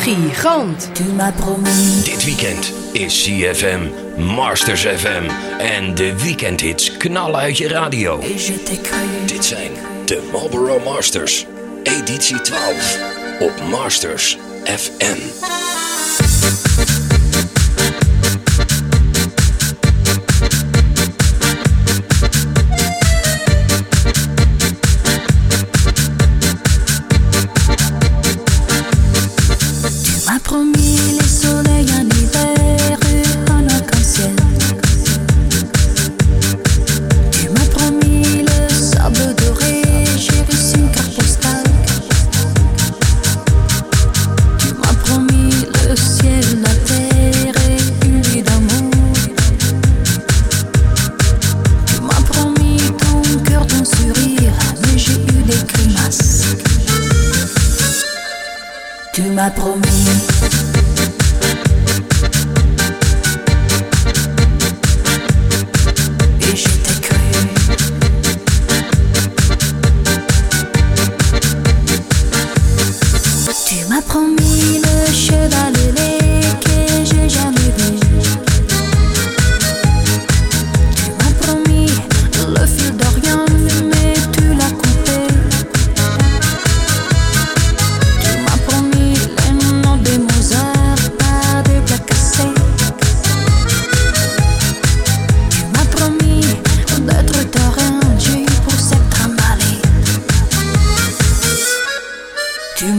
Gigant. Dit weekend is CFM, Masters FM en de weekendhits knallen uit je radio. Dit zijn de Marlboro Masters, editie 12 op Masters FM. promis Tu m'as promis.